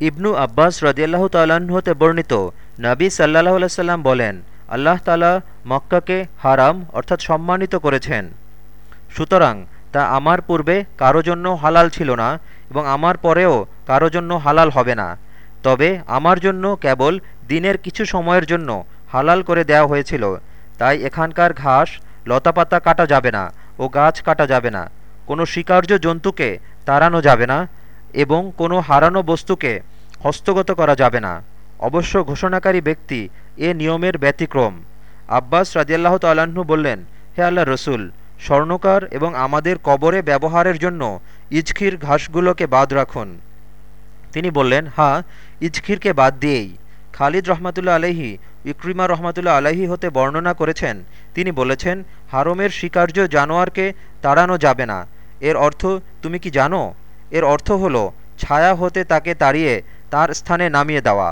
ইবনু আব্বাস রদিয়াল্লাহ হতে বর্ণিত, নবী সাল্লাহ সাল্লাম বলেন, আল্লাহ তালা মক্কাকে হারাম অর্থাৎ সম্মানিত করেছেন। সুতরাং তা আমার পূর্বে কারও জন্য হালাল ছিল না এবং আমার পরেও কারও জন্য হালাল হবে না। তবে আমার জন্য কেবল দিনের কিছু সময়ের জন্য হালাল করে দেওয়া হয়েছিল। তাই এখানকার ঘাস, লতাপাতা কাটা যাবে না ও গাছ কাটা যাবে না। কোনো শিকার্য জন্তুকে তাড়ানো যাবে না এবং কোনো হারানো বস্তুকে হস্তগত করা যাবে না। অবশ্য ঘোষণাকারী ব্যক্তি এ নিয়মের ব্যতিক্রম। আব্বাস রাজিয়াল্লাহ তাল্লাহ্ন বললেন, হে আল্লাহ রসুল, স্বর্ণকার এবং আমাদের কবরে ব্যবহারের জন্য ইজখির ঘাসগুলোকে বাদ রাখুন। তিনি বললেন হ্যাঁ ইজখিরকে বাদ দিয়েই। খালিদ রহমাতুল্লা আলহি ইক্রিমা রহমাতুল্লা আলহি হতে বর্ণনা করেছেন। তিনি বলেছেন, হারমের শিকার্য জানোয়ারকে তাড়ানো যাবে না। এর অর্থ, তুমি কি জানো? এর অর্থ হল ছায়া হতে তাকে তাড়িয়ে তার স্থানে নামিয়ে দেওয়া।